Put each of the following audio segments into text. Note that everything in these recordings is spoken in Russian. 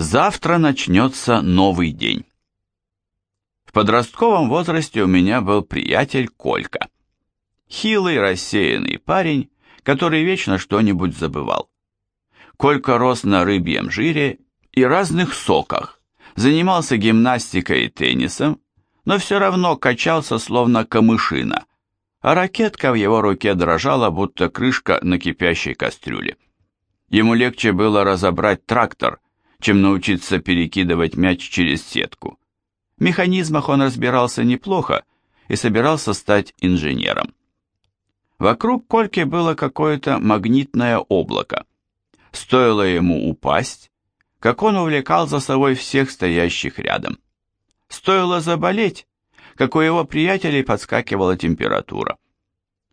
Завтра начнется новый день. В подростковом возрасте у меня был приятель Колька. Хилый, рассеянный парень, который вечно что-нибудь забывал. Колька рос на рыбьем жире и разных соках, занимался гимнастикой и теннисом, но все равно качался словно камышина, а ракетка в его руке дрожала, будто крышка на кипящей кастрюле. Ему легче было разобрать трактор, чем научиться перекидывать мяч через сетку. В механизмах он разбирался неплохо и собирался стать инженером. Вокруг Кольки было какое-то магнитное облако. Стоило ему упасть, как он увлекал за собой всех стоящих рядом. Стоило заболеть, как у его приятелей подскакивала температура.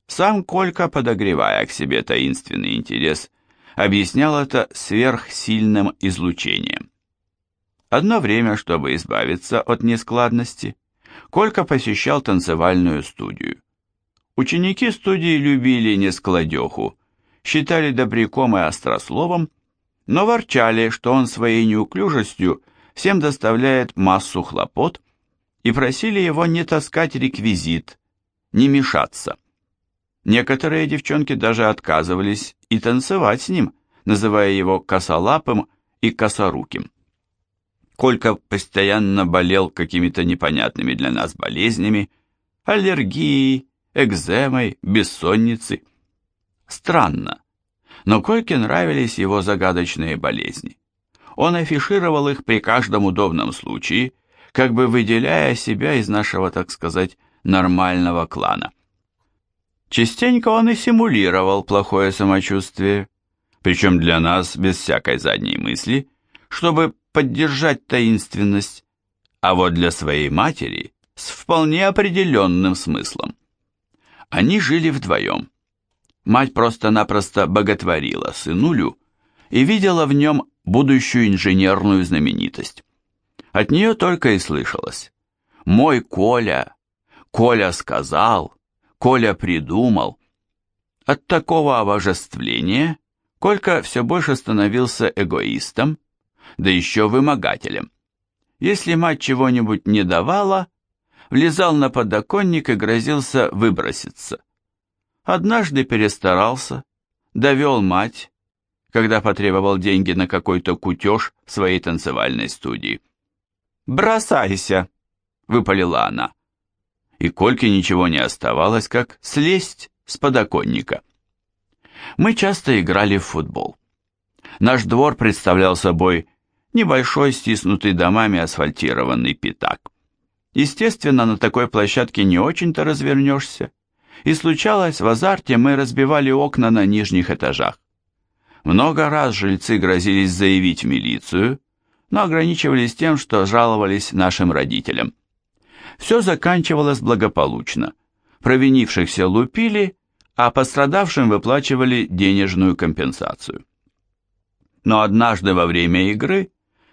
Сам Колька, подогревая к себе таинственный интерес, объяснял это сверхсильным излучением. Одно время, чтобы избавиться от нескладности, Колька посещал танцевальную студию. Ученики студии любили нескладеху, считали добряком и острословом, но ворчали, что он своей неуклюжестью всем доставляет массу хлопот, и просили его не таскать реквизит, не мешаться. Некоторые девчонки даже отказывались и танцевать с ним, называя его косолапым и косоруким. Колька постоянно болел какими-то непонятными для нас болезнями, аллергией, экземой, бессонницей. Странно, но Кольке нравились его загадочные болезни. Он афишировал их при каждом удобном случае, как бы выделяя себя из нашего, так сказать, нормального клана. Частенько он и симулировал плохое самочувствие, причем для нас без всякой задней мысли, чтобы поддержать таинственность, а вот для своей матери с вполне определенным смыслом. Они жили вдвоем. Мать просто-напросто боготворила сынулю и видела в нем будущую инженерную знаменитость. От нее только и слышалось. «Мой Коля! Коля сказал! Коля придумал!» От такого обожествления Колька все больше становился эгоистом, да еще вымогателем. Если мать чего-нибудь не давала, влезал на подоконник и грозился выброситься. Однажды перестарался, довел мать, когда потребовал деньги на какой-то кутеж в своей танцевальной студии. «Бросайся!» — выпалила она. И Кольке ничего не оставалось, как слезть с подоконника. Мы часто играли в футбол. Наш двор представлял собой небольшой, стиснутый домами асфальтированный пятак. Естественно, на такой площадке не очень-то развернешься, и случалось, в азарте мы разбивали окна на нижних этажах. Много раз жильцы грозились заявить в милицию, но ограничивались тем, что жаловались нашим родителям. Все заканчивалось благополучно. Провинившихся лупили, а пострадавшим выплачивали денежную компенсацию. Но однажды во время игры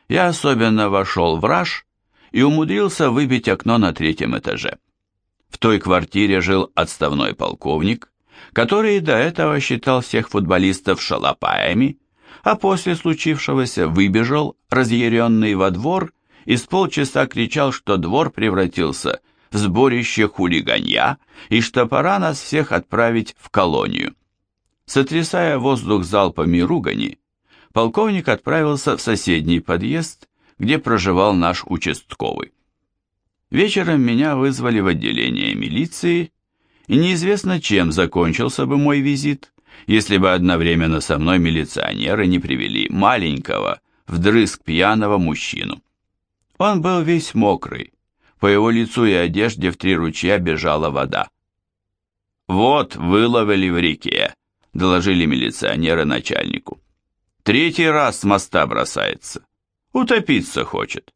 я особенно вошел в раж и умудрился выбить окно на третьем этаже. В той квартире жил отставной полковник, который до этого считал всех футболистов шалопаями, а после случившегося выбежал, разъяренный во двор, и с полчаса кричал, что двор превратился в сборище хулиганья и что пора нас всех отправить в колонию. Сотрясая воздух залпами ругани, полковник отправился в соседний подъезд, где проживал наш участковый. Вечером меня вызвали в отделение милиции, и неизвестно, чем закончился бы мой визит, если бы одновременно со мной милиционеры не привели маленького, вдрызг пьяного мужчину. Он был весь мокрый, по его лицу и одежде в три ручья бежала вода. «Вот, выловили в реке», — доложили милиционеры начальнику. «Третий раз с моста бросается. Утопиться хочет.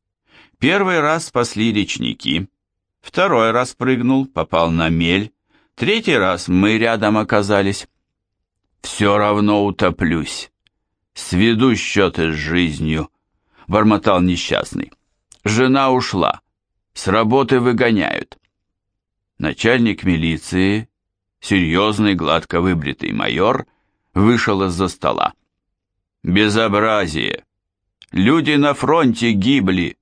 Первый раз спасли речники, второй раз прыгнул, попал на мель, третий раз мы рядом оказались. Все равно утоплюсь. Сведу счеты с жизнью, бормотал несчастный. Жена ушла. С работы выгоняют. Начальник милиции, серьезный, гладко выбритый майор, вышел из-за стола. Безобразие! Люди на фронте гибли.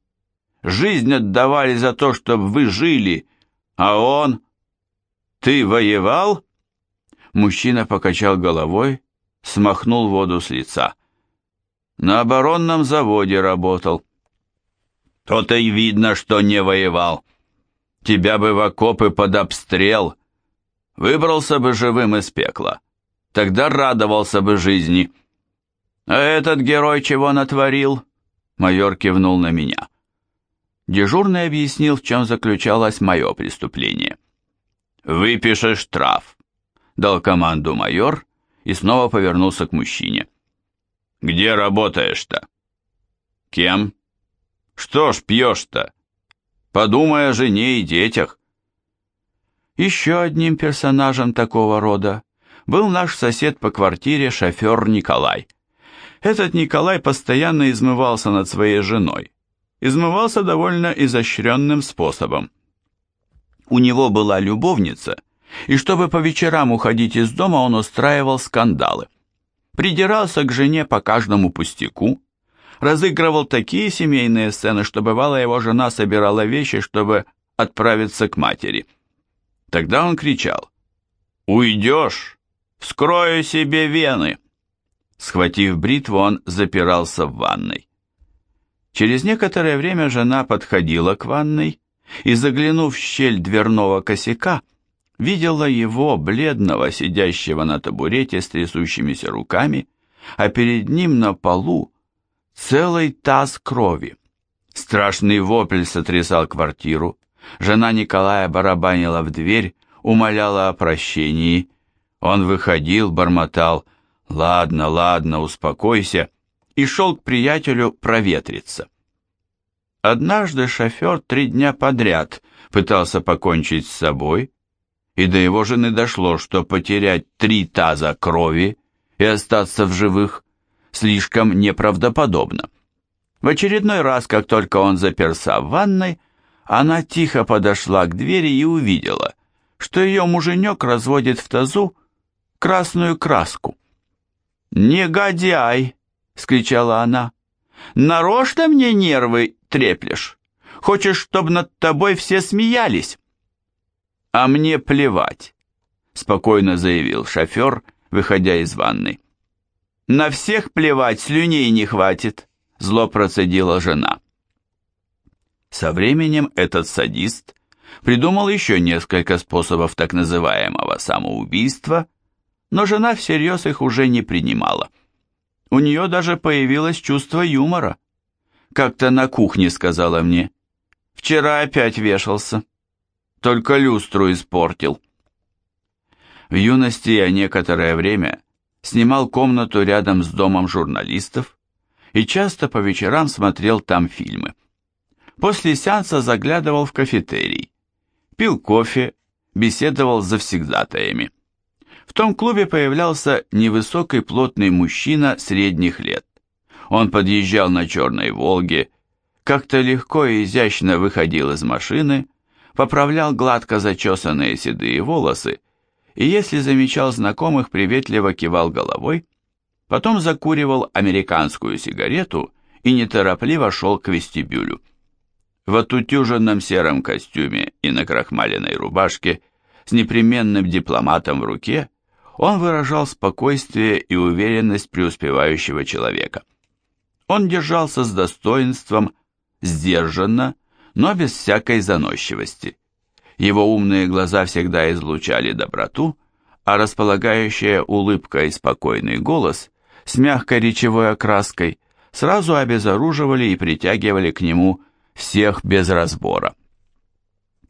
Жизнь отдавали за то, чтобы вы жили. А он... Ты воевал?» Мужчина покачал головой, смахнул воду с лица. «На оборонном заводе работал». «То-то и видно, что не воевал. Тебя бы в окопы под обстрел. Выбрался бы живым из пекла. Тогда радовался бы жизни». «А этот герой чего натворил?» Майор кивнул на меня. Дежурный объяснил, в чем заключалось мое преступление. «Выпишешь штраф», — дал команду майор и снова повернулся к мужчине. «Где работаешь-то?» «Кем?» «Что ж пьешь-то? Подумай о жене и детях». Еще одним персонажем такого рода был наш сосед по квартире шофер Николай. Этот Николай постоянно измывался над своей женой. Измывался довольно изощренным способом. У него была любовница, и чтобы по вечерам уходить из дома, он устраивал скандалы. Придирался к жене по каждому пустяку, разыгрывал такие семейные сцены, что бывало его жена собирала вещи, чтобы отправиться к матери. Тогда он кричал «Уйдешь! Вскрою себе вены!» Схватив бритву, он запирался в ванной. Через некоторое время жена подходила к ванной и, заглянув в щель дверного косяка, видела его, бледного, сидящего на табурете с трясущимися руками, а перед ним на полу целый таз крови. Страшный вопль сотрясал квартиру. Жена Николая барабанила в дверь, умоляла о прощении. Он выходил, бормотал «Ладно, ладно, успокойся», и шел к приятелю проветриться. Однажды шофер три дня подряд пытался покончить с собой, и до его жены дошло, что потерять три таза крови и остаться в живых слишком неправдоподобно. В очередной раз, как только он заперся в ванной, она тихо подошла к двери и увидела, что ее муженек разводит в тазу красную краску. «Негодяй!» — скричала она. «Нарочно мне нервы треплешь? Хочешь, чтобы над тобой все смеялись?» «А мне плевать», — спокойно заявил шофер, выходя из ванной. «На всех плевать, слюней не хватит», — зло процедила жена. Со временем этот садист придумал еще несколько способов так называемого самоубийства, но жена всерьез их уже не принимала. У нее даже появилось чувство юмора. Как-то на кухне сказала мне, «Вчера опять вешался, только люстру испортил». В юности я некоторое время снимал комнату рядом с домом журналистов и часто по вечерам смотрел там фильмы. После сеанса заглядывал в кафетерий, пил кофе, беседовал с завсегдатаями. В том клубе появлялся невысокий плотный мужчина средних лет. Он подъезжал на черной «Волге», как-то легко и изящно выходил из машины, поправлял гладко зачесанные седые волосы и, если замечал знакомых, приветливо кивал головой, потом закуривал американскую сигарету и неторопливо шел к вестибюлю. В отутюженном сером костюме и на крахмаленной рубашке с непременным дипломатом в руке он выражал спокойствие и уверенность преуспевающего человека. Он держался с достоинством, сдержанно, но без всякой заносчивости. Его умные глаза всегда излучали доброту, а располагающая улыбка и спокойный голос с мягкой речевой окраской сразу обезоруживали и притягивали к нему всех без разбора.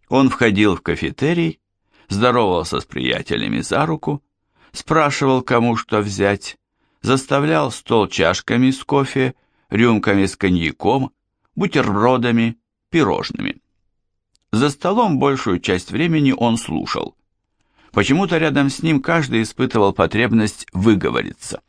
Он входил в кафетерий, здоровался с приятелями за руку, спрашивал, кому что взять, заставлял стол чашками с кофе, рюмками с коньяком, бутербродами, пирожными. За столом большую часть времени он слушал. Почему-то рядом с ним каждый испытывал потребность выговориться.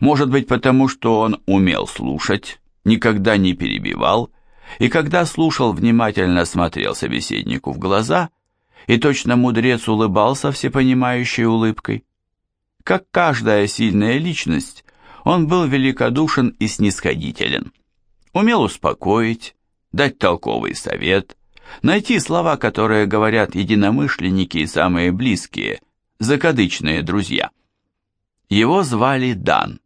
Может быть, потому что он умел слушать, никогда не перебивал, и когда слушал, внимательно смотрел собеседнику в глаза, и точно мудрец улыбался всепонимающей улыбкой. Как каждая сильная личность, он был великодушен и снисходителен. Умел успокоить, дать толковый совет, найти слова, которые говорят единомышленники и самые близкие, закадычные друзья. Его звали Дан.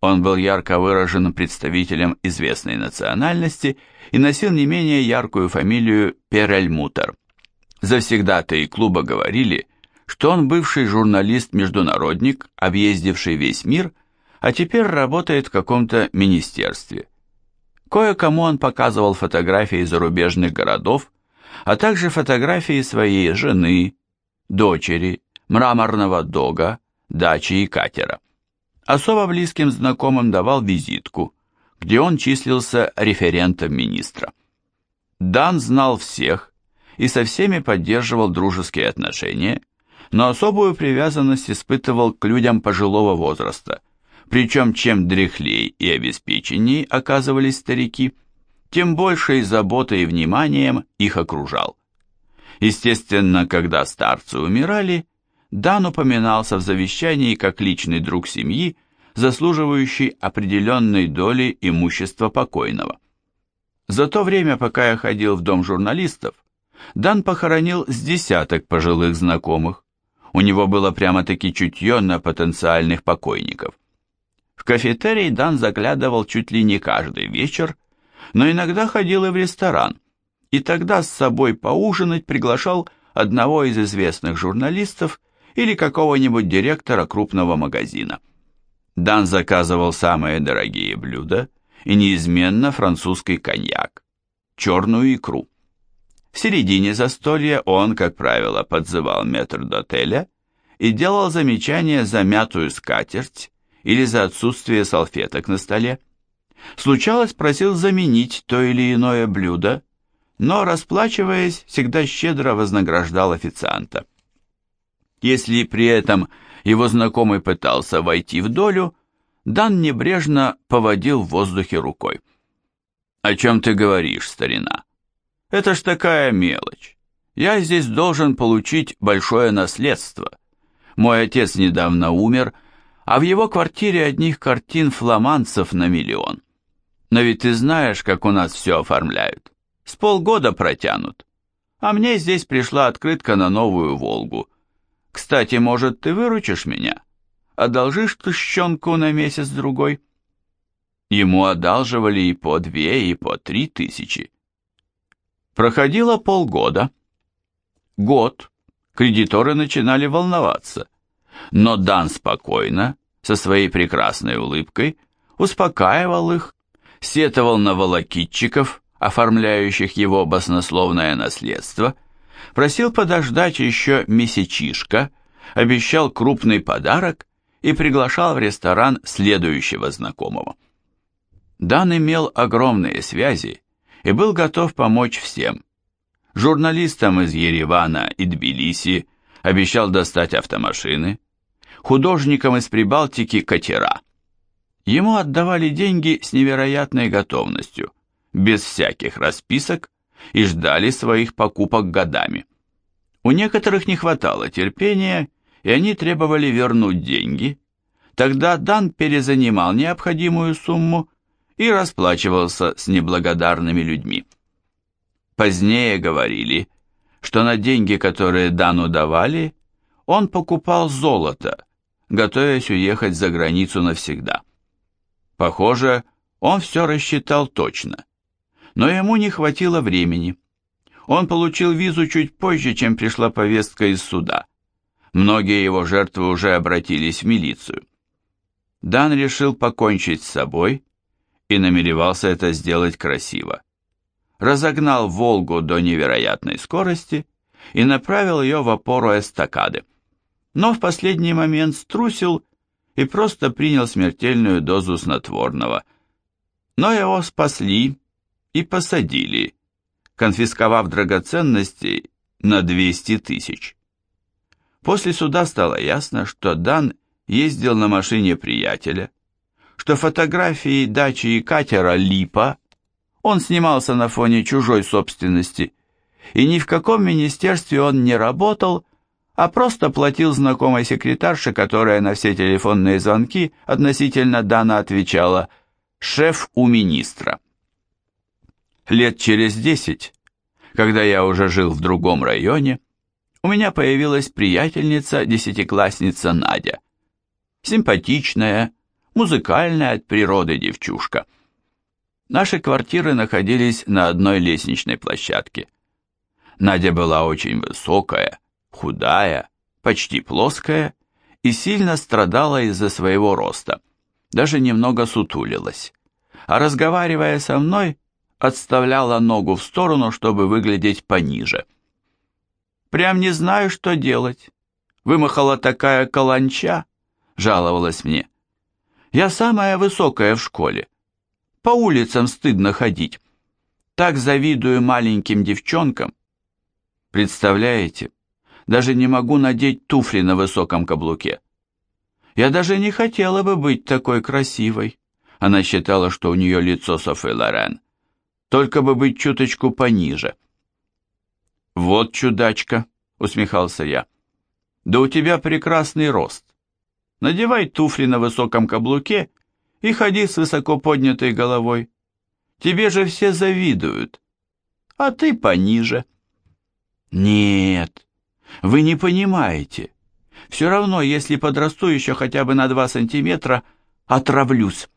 Он был ярко выраженным представителем известной национальности и носил не менее яркую фамилию Перельмутер. Завсегдатые клуба говорили, что он бывший журналист-международник, объездивший весь мир, а теперь работает в каком-то министерстве. Кое-кому он показывал фотографии зарубежных городов, а также фотографии своей жены, дочери, мраморного дога, дачи и катера. Особо близким знакомым давал визитку, где он числился референтом министра. Дан знал всех и со всеми поддерживал дружеские отношения, но особую привязанность испытывал к людям пожилого возраста, причем чем дряхлей и обеспеченней оказывались старики, тем большей заботой и вниманием их окружал. Естественно, когда старцы умирали, Дан упоминался в завещании как личный друг семьи, заслуживающий определенной доли имущества покойного. За то время, пока я ходил в дом журналистов, Дан похоронил с десяток пожилых знакомых. У него было прямо-таки чутье на потенциальных покойников. В кафетерий Дан заглядывал чуть ли не каждый вечер, но иногда ходил и в ресторан, и тогда с собой поужинать приглашал одного из известных журналистов или какого-нибудь директора крупного магазина. Дан заказывал самые дорогие блюда и неизменно французский коньяк, черную икру. В середине застолья он, как правило, подзывал метрдотеля и делал замечания за мятую скатерть или за отсутствие салфеток на столе. Случалось, просил заменить то или иное блюдо, но, расплачиваясь, всегда щедро вознаграждал официанта. Если при этом его знакомый пытался войти в долю, Дан небрежно поводил в воздухе рукой. «О чем ты говоришь, старина? Это ж такая мелочь. Я здесь должен получить большое наследство. Мой отец недавно умер, а в его квартире одних картин фламандцев на миллион. Но ведь ты знаешь, как у нас все оформляют. С полгода протянут. А мне здесь пришла открытка на новую «Волгу». Кстати, может, ты выручишь меня? Одолжишь тыщенку на месяц-другой?» Ему одалживали и по две, и по три тысячи. Проходило полгода. Год. Кредиторы начинали волноваться. Но Дан спокойно, со своей прекрасной улыбкой, успокаивал их, сетовал на волокитчиков, оформляющих его баснословное наследство, просил подождать еще месячишко, обещал крупный подарок и приглашал в ресторан следующего знакомого. Дан имел огромные связи и был готов помочь всем. Журналистам из Еревана и Тбилиси обещал достать автомашины, художникам из Прибалтики катера. Ему отдавали деньги с невероятной готовностью, без всяких расписок и ждали своих покупок годами. У некоторых не хватало терпения, и они требовали вернуть деньги. Тогда Дан перезанимал необходимую сумму и расплачивался с неблагодарными людьми. Позднее говорили, что на деньги, которые Дану давали, он покупал золото, готовясь уехать за границу навсегда. Похоже, он все рассчитал точно но ему не хватило времени. Он получил визу чуть позже, чем пришла повестка из суда. Многие его жертвы уже обратились в милицию. Дан решил покончить с собой и намеревался это сделать красиво. Разогнал «Волгу» до невероятной скорости и направил ее в опору эстакады. Но в последний момент струсил и просто принял смертельную дозу снотворного. Но его спасли и посадили, конфисковав драгоценности на 200 тысяч. После суда стало ясно, что Дан ездил на машине приятеля, что фотографии дачи и катера Липа он снимался на фоне чужой собственности, и ни в каком министерстве он не работал, а просто платил знакомой секретарше, которая на все телефонные звонки относительно Дана отвечала «шеф у министра». Лет через десять, когда я уже жил в другом районе, у меня появилась приятельница-десятиклассница Надя. Симпатичная, музыкальная от природы девчушка. Наши квартиры находились на одной лестничной площадке. Надя была очень высокая, худая, почти плоская и сильно страдала из-за своего роста, даже немного сутулилась. А разговаривая со мной, отставляла ногу в сторону, чтобы выглядеть пониже. «Прям не знаю, что делать. Вымахала такая каланча», — жаловалась мне. «Я самая высокая в школе. По улицам стыдно ходить. Так завидую маленьким девчонкам. Представляете, даже не могу надеть туфли на высоком каблуке. Я даже не хотела бы быть такой красивой». Она считала, что у нее лицо Софи Лорен только бы быть чуточку пониже. «Вот чудачка», — усмехался я. «Да у тебя прекрасный рост. Надевай туфли на высоком каблуке и ходи с высоко поднятой головой. Тебе же все завидуют, а ты пониже». «Нет, вы не понимаете. Все равно, если подрасту еще хотя бы на два сантиметра, отравлюсь».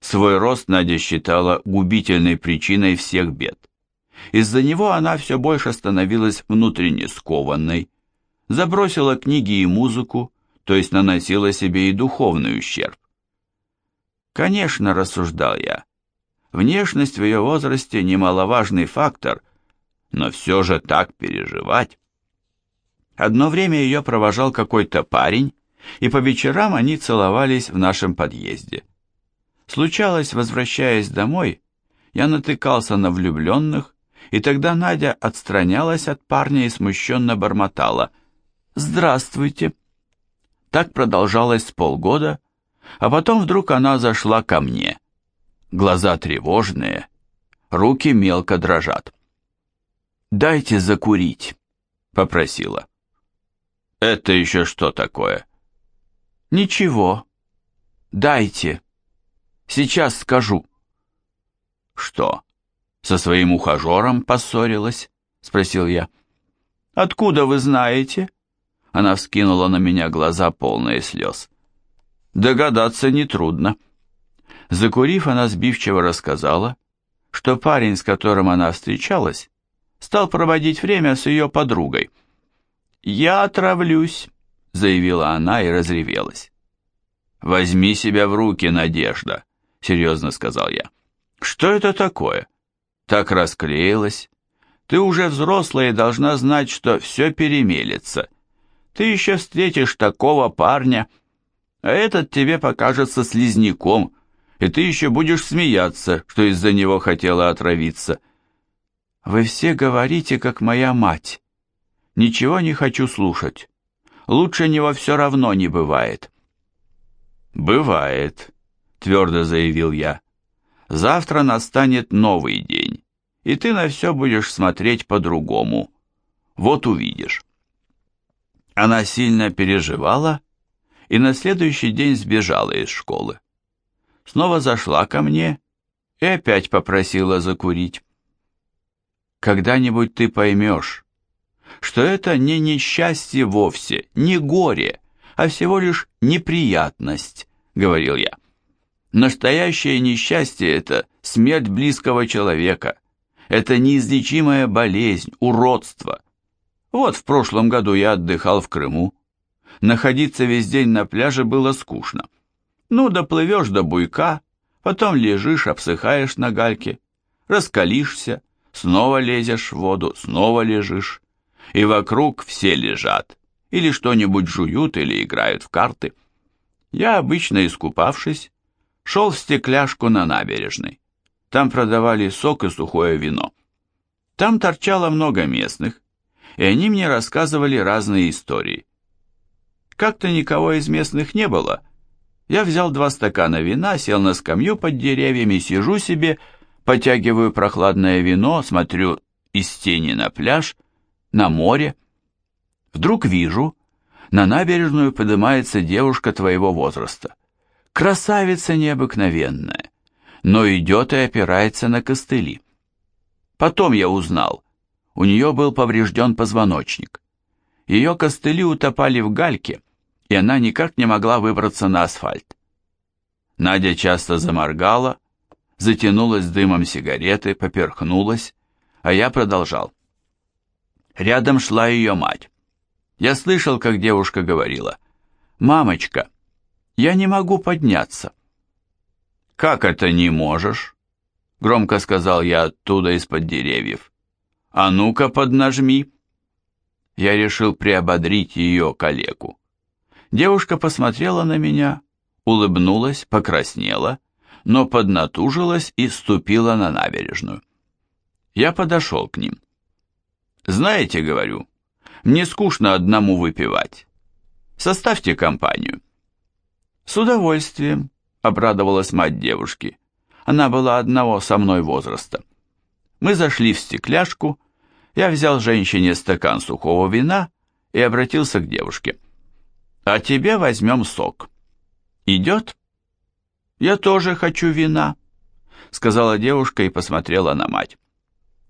Свой рост Надя считала губительной причиной всех бед. Из-за него она все больше становилась внутренне скованной, забросила книги и музыку, то есть наносила себе и духовный ущерб. Конечно, рассуждал я, внешность в ее возрасте немаловажный фактор, но все же так переживать. Одно время ее провожал какой-то парень, и по вечерам они целовались в нашем подъезде. Случалось, возвращаясь домой, я натыкался на влюбленных, и тогда Надя отстранялась от парня и смущенно бормотала «Здравствуйте». Так продолжалось полгода, а потом вдруг она зашла ко мне. Глаза тревожные, руки мелко дрожат. «Дайте закурить», — попросила. «Это еще что такое?» «Ничего. Дайте». Сейчас скажу». «Что, со своим ухажером поссорилась?» — спросил я. «Откуда вы знаете?» Она вскинула на меня глаза, полные слез. «Догадаться нетрудно». Закурив, она сбивчиво рассказала, что парень, с которым она встречалась, стал проводить время с ее подругой. «Я отравлюсь», — заявила она и разревелась. «Возьми себя в руки, Надежда», — серьезно сказал я. «Что это такое? Так расклеилась. Ты уже взрослая и должна знать, что все перемелется. Ты еще встретишь такого парня, а этот тебе покажется слизняком, и ты еще будешь смеяться, что из-за него хотела отравиться». «Вы все говорите, как моя мать. Ничего не хочу слушать. Лучше него все равно не бывает». «Бывает», твердо заявил я. Завтра настанет новый день, и ты на все будешь смотреть по-другому. Вот увидишь. Она сильно переживала и на следующий день сбежала из школы. Снова зашла ко мне и опять попросила закурить. Когда-нибудь ты поймешь, что это не несчастье вовсе, не горе, а всего лишь неприятность, говорил я. Настоящее несчастье – это смерть близкого человека. Это неизлечимая болезнь, уродство. Вот в прошлом году я отдыхал в Крыму. Находиться весь день на пляже было скучно. Ну, доплывешь до буйка, потом лежишь, обсыхаешь на гальке, раскалишься, снова лезешь в воду, снова лежишь. И вокруг все лежат, или что-нибудь жуют, или играют в карты. Я, обычно искупавшись, шел в стекляшку на набережной. Там продавали сок и сухое вино. Там торчало много местных, и они мне рассказывали разные истории. Как-то никого из местных не было. Я взял два стакана вина, сел на скамью под деревьями, сижу себе, потягиваю прохладное вино, смотрю из тени на пляж, на море. Вдруг вижу, на набережную поднимается девушка твоего возраста красавица необыкновенная, но идет и опирается на костыли. Потом я узнал, у нее был поврежден позвоночник. Ее костыли утопали в гальке, и она никак не могла выбраться на асфальт. Надя часто заморгала, затянулась дымом сигареты, поперхнулась, а я продолжал. Рядом шла ее мать. Я слышал, как девушка говорила, «Мамочка, я не могу подняться». «Как это не можешь?» Громко сказал я оттуда из-под деревьев. «А ну-ка поднажми!» Я решил приободрить ее коллегу. Девушка посмотрела на меня, улыбнулась, покраснела, но поднатужилась и ступила на набережную. Я подошел к ним. «Знаете, — говорю, — мне скучно одному выпивать. Составьте компанию». «С удовольствием», — обрадовалась мать девушки. Она была одного со мной возраста. Мы зашли в стекляшку, я взял женщине стакан сухого вина и обратился к девушке. «А тебе возьмем сок. Идет?» «Я тоже хочу вина», — сказала девушка и посмотрела на мать.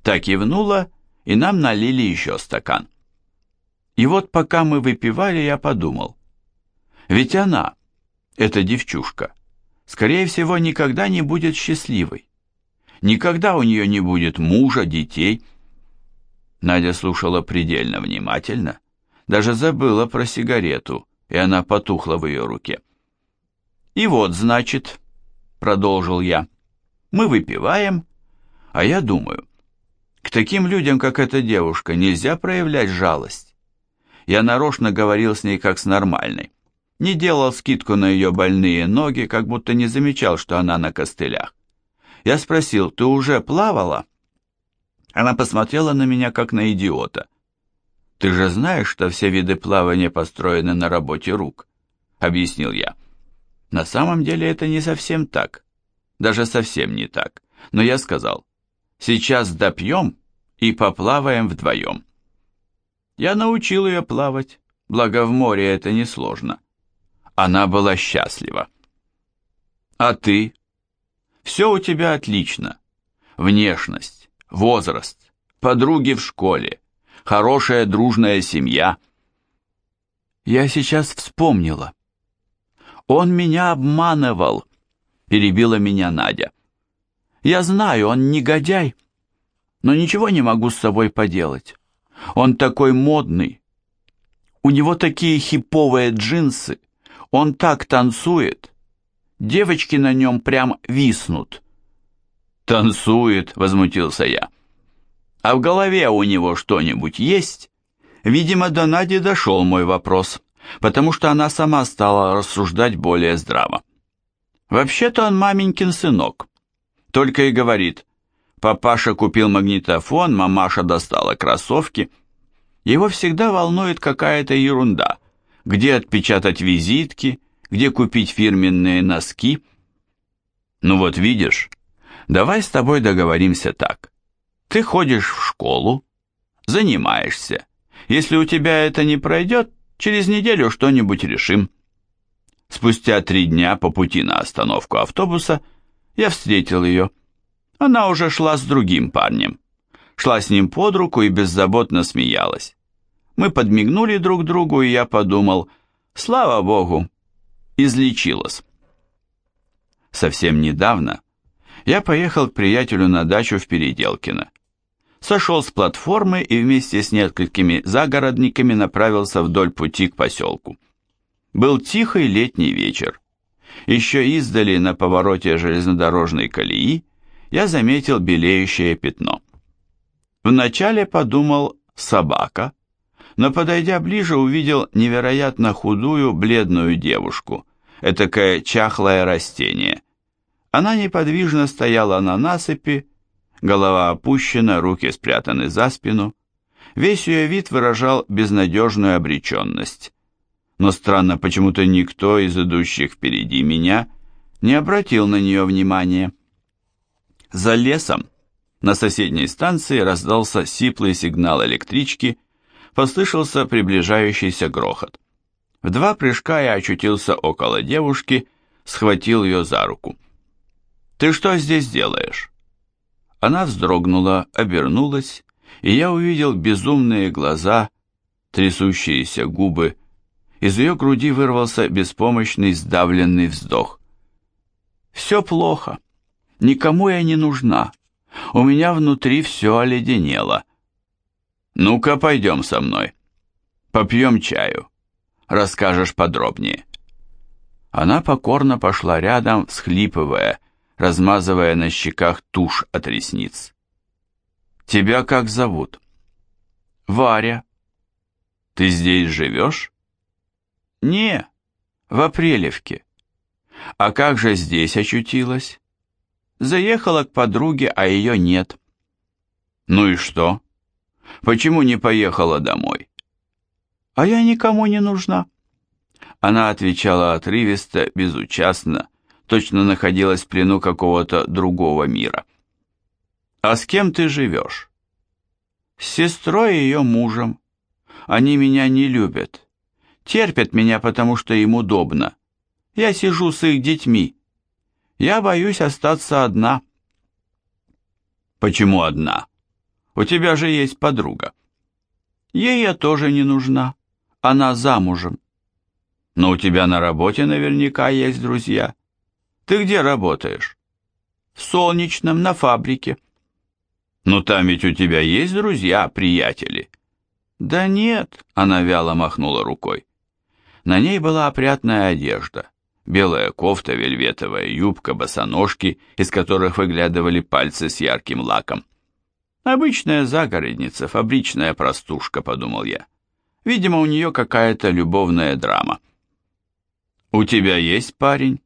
Так кивнула, и нам налили еще стакан. И вот пока мы выпивали, я подумал. Ведь она, эта девчушка, скорее всего, никогда не будет счастливой. Никогда у нее не будет мужа, детей. Надя слушала предельно внимательно, даже забыла про сигарету, и она потухла в ее руке. «И вот, значит», — продолжил я, — «мы выпиваем, а я думаю, к таким людям, как эта девушка, нельзя проявлять жалость. Я нарочно говорил с ней как с нормальной не делал скидку на ее больные ноги, как будто не замечал, что она на костылях. Я спросил, ты уже плавала? Она посмотрела на меня, как на идиота. Ты же знаешь, что все виды плавания построены на работе рук, объяснил я. На самом деле это не совсем так, даже совсем не так, но я сказал, сейчас допьем и поплаваем вдвоем. Я научил ее плавать, благо в море это несложно. Она была счастлива. А ты? Все у тебя отлично. Внешность, возраст, подруги в школе, хорошая дружная семья. Я сейчас вспомнила. Он меня обманывал, перебила меня Надя. Я знаю, он негодяй, но ничего не могу с собой поделать. Он такой модный. У него такие хиповые джинсы. Он так танцует. Девочки на нем прям виснут. Танцует, возмутился я. А в голове у него что-нибудь есть? Видимо, до Нади дошел мой вопрос, потому что она сама стала рассуждать более здраво. Вообще-то он маменькин сынок. Только и говорит, папаша купил магнитофон, мамаша достала кроссовки. Его всегда волнует какая-то ерунда – где отпечатать визитки, где купить фирменные носки. Ну вот видишь, давай с тобой договоримся так. Ты ходишь в школу, занимаешься. Если у тебя это не пройдет, через неделю что-нибудь решим. Спустя три дня по пути на остановку автобуса я встретил ее. Она уже шла с другим парнем. Шла с ним под руку и беззаботно смеялась. Мы подмигнули друг другу, и я подумал, слава богу, излечилась. Совсем недавно я поехал к приятелю на дачу в Переделкино. Сошел с платформы и вместе с несколькими загородниками направился вдоль пути к поселку. Был тихий летний вечер. Еще издали на повороте железнодорожной колеи я заметил белеющее пятно. Вначале подумал «собака», но, подойдя ближе, увидел невероятно худую, бледную девушку, этакое чахлое растение. Она неподвижно стояла на насыпи, голова опущена, руки спрятаны за спину. Весь ее вид выражал безнадежную обреченность. Но странно, почему-то никто из идущих впереди меня не обратил на нее внимания. За лесом на соседней станции раздался сиплый сигнал электрички, послышался приближающийся грохот. В два прыжка я очутился около девушки, схватил ее за руку. «Ты что здесь делаешь?» Она вздрогнула, обернулась, и я увидел безумные глаза, трясущиеся губы. Из ее груди вырвался беспомощный сдавленный вздох. «Все плохо. Никому я не нужна. У меня внутри все оледенело. Ну-ка, пойдем со мной. Попьем чаю. Расскажешь подробнее». Она покорно пошла рядом, всхлипывая, размазывая на щеках тушь от ресниц. «Тебя как зовут?» «Варя». «Ты здесь живешь?» «Не, в Апрелевке». «А как же здесь очутилась?» «Заехала к подруге, а ее нет». «Ну и что? Почему не поехала домой?» «А я никому не нужна». Она отвечала отрывисто, безучастно, точно находилась в плену какого-то другого мира. «А с кем ты живешь?» «С сестрой и ее мужем. Они меня не любят. Терпят меня, потому что им удобно. Я сижу с их детьми. Я боюсь остаться одна». «Почему одна? У тебя же есть подруга». «Ей я тоже не нужна. Она замужем». «Но у тебя на работе наверняка есть друзья». Ты где работаешь? В Солнечном, на фабрике. Ну там ведь у тебя есть друзья, приятели. Да нет, она вяло махнула рукой. На ней была опрятная одежда. Белая кофта, вельветовая юбка, босоножки, из которых выглядывали пальцы с ярким лаком. Обычная загородница, фабричная простушка, подумал я. Видимо, у нее какая-то любовная драма. «У тебя есть парень?»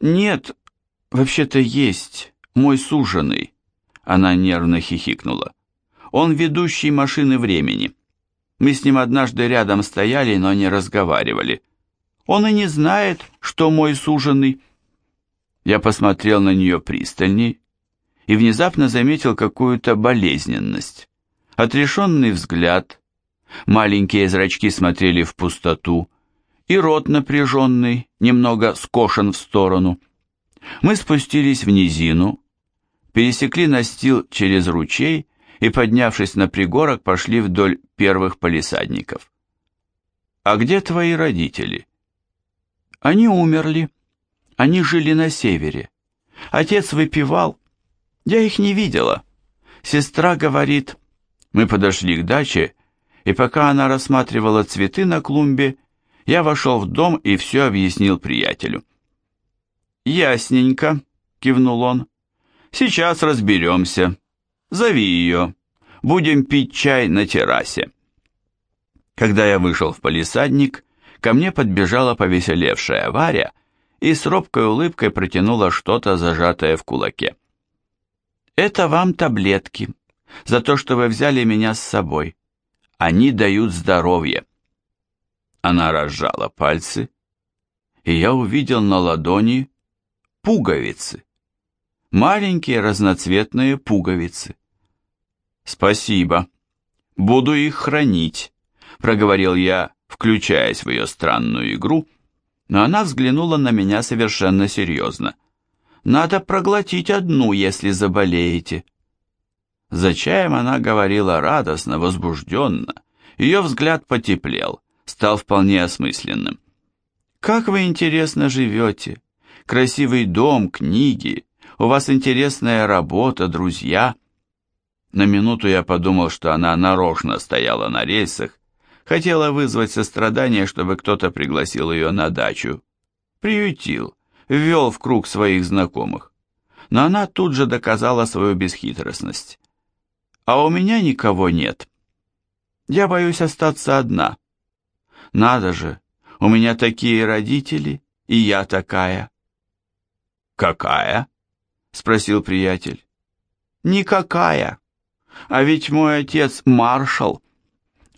«Нет, вообще-то есть, мой суженый», — она нервно хихикнула. «Он ведущий машины времени. Мы с ним однажды рядом стояли, но не разговаривали. Он и не знает, что мой суженый». Я посмотрел на нее пристальней и внезапно заметил какую-то болезненность. Отрешенный взгляд, маленькие зрачки смотрели в пустоту, и рот напряженный, немного скошен в сторону. Мы спустились в низину, пересекли настил через ручей и, поднявшись на пригорок, пошли вдоль первых палисадников. «А где твои родители?» «Они умерли. Они жили на севере. Отец выпивал. Я их не видела. Сестра говорит...» Мы подошли к даче, и пока она рассматривала цветы на клумбе, я вошел в дом и все объяснил приятелю. «Ясненько», — кивнул он. «Сейчас разберемся. Зови ее. Будем пить чай на террасе». Когда я вышел в палисадник, ко мне подбежала повеселевшая Варя и с робкой улыбкой протянула что-то, зажатое в кулаке. «Это вам таблетки, за то, что вы взяли меня с собой. Они дают здоровье». Она разжала пальцы, и я увидел на ладони пуговицы. Маленькие разноцветные пуговицы. «Спасибо. Буду их хранить», — проговорил я, включаясь в ее странную игру, но она взглянула на меня совершенно серьезно. «Надо проглотить одну, если заболеете». За чаем она говорила радостно, возбужденно. Ее взгляд потеплел стал вполне осмысленным. «Как вы интересно живете! Красивый дом, книги, у вас интересная работа, друзья!» На минуту я подумал, что она нарочно стояла на рельсах, хотела вызвать сострадание, чтобы кто-то пригласил ее на дачу. Приютил, ввел в круг своих знакомых. Но она тут же доказала свою бесхитростность. А у меня никого нет. Я боюсь остаться одна. Надо же, у меня такие родители, и я такая. Какая? Спросил приятель. Никакая. А ведь мой отец маршал.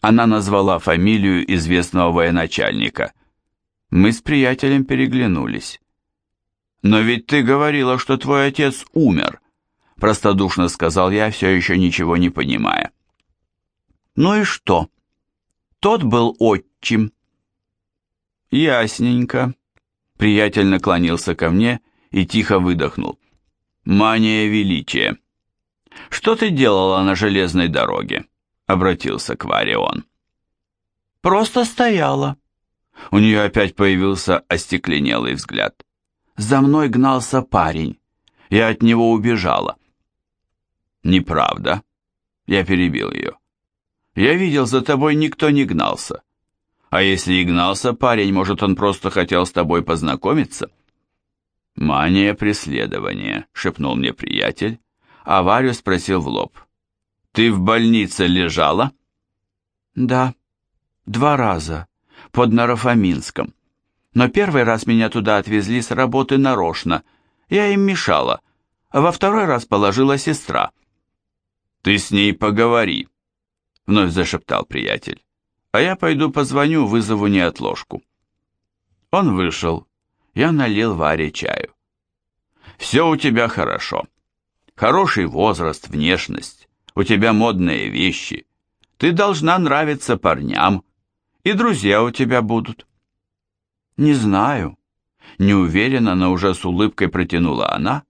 Она назвала фамилию известного военачальника. Мы с приятелем переглянулись. «Но ведь ты говорила, что твой отец умер», простодушно сказал я, все еще ничего не понимая. «Ну и что?» Тот был отчим. Ясненько. Приятель наклонился ко мне и тихо выдохнул. Мания величия. «Что ты делала на железной дороге?» — обратился к Варе он. «Просто стояла». У нее опять появился остекленелый взгляд. «За мной гнался парень. Я от него убежала». «Неправда». Я перебил ее. «Я видел, за тобой никто не гнался. А если и гнался парень, может, он просто хотел с тобой познакомиться?» «Мания преследования», — шепнул мне приятель, а Варю спросил в лоб. «Ты в больнице лежала?» «Да, два раза, под Нарафаминском. Но первый раз меня туда отвезли с работы нарочно, я им мешала, а во второй раз положила сестра». «Ты с ней поговори», — вновь зашептал приятель. «А я пойду позвоню, вызову неотложку». Он вышел, я налил Варе чаю. «Все у тебя хорошо. Хороший возраст, внешность, у тебя модные вещи. Ты должна нравиться парням, и друзья у тебя будут». «Не знаю». Неуверенно, но уже с улыбкой протянула она,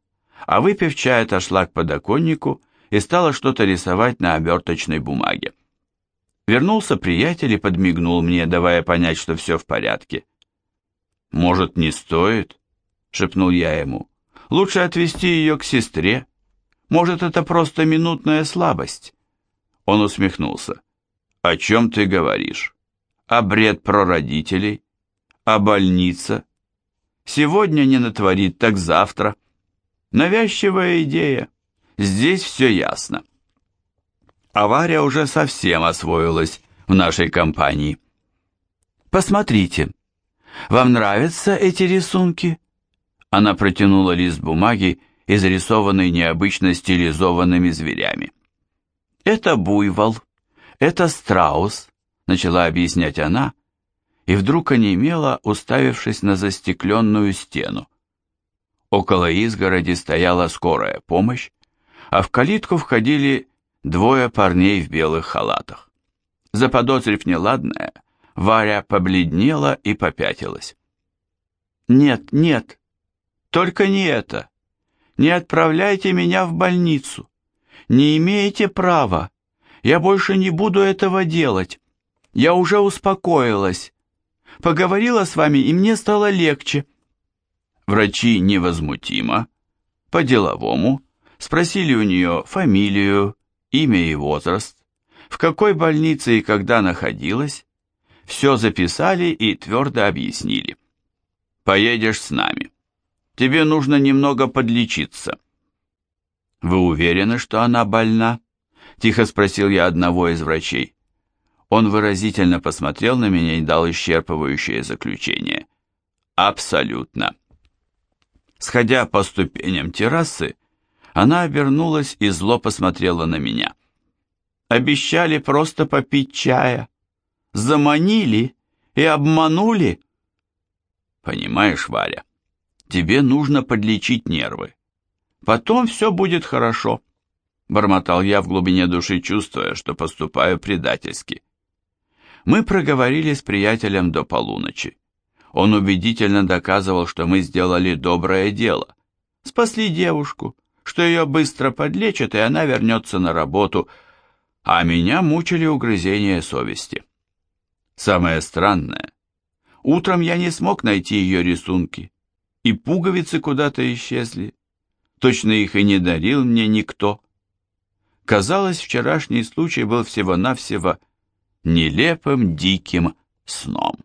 а выпив чай, отошла к подоконнику и стала что-то рисовать на оберточной бумаге. Вернулся приятель и подмигнул мне, давая понять, что все в порядке. «Может, не стоит?» — шепнул я ему. «Лучше отвезти ее к сестре. Может, это просто минутная слабость?» Он усмехнулся. «О чем ты говоришь? О бред про родителей? О больнице? Сегодня не натворит, так завтра. Навязчивая идея. Здесь все ясно». Авария уже совсем освоилась в нашей компании. «Посмотрите», вам нравятся эти рисунки?» Она протянула лист бумаги, изрисованный необычно стилизованными зверями. «Это буйвол, это страус», — начала объяснять она, и вдруг онемела, уставившись на застекленную стену. Около изгороди стояла скорая помощь, а в калитку входили двое парней в белых халатах. Заподозрив неладное, Варя побледнела и попятилась. «Нет, нет, только не это. Не отправляйте меня в больницу. Не имеете права. Я больше не буду этого делать. Я уже успокоилась. Поговорила с вами, и мне стало легче». Врачи невозмутимо, по-деловому, спросили у нее фамилию, имя и возраст, в какой больнице и когда находилась, все записали и твердо объяснили. «Поедешь с нами. Тебе нужно немного подлечиться». «Вы уверены, что она больна?» – тихо спросил я одного из врачей. Он выразительно посмотрел на меня и дал исчерпывающее заключение. «Абсолютно». Сходя по ступеням террасы, она обернулась и зло посмотрела на меня. «Обещали просто попить чая заманили и обманули. Понимаешь, Варя, тебе нужно подлечить нервы. Потом все будет хорошо, бормотал я в глубине души, чувствуя, что поступаю предательски. Мы проговорили с приятелем до полуночи. Он убедительно доказывал, что мы сделали доброе дело. Спасли девушку, что ее быстро подлечат, и она вернется на работу, а меня мучили угрызения совести. Самое странное, утром я не смог найти ее рисунки, и пуговицы куда-то исчезли. Точно их и не дарил мне никто. Казалось, вчерашний случай был всего-навсего нелепым диким сном.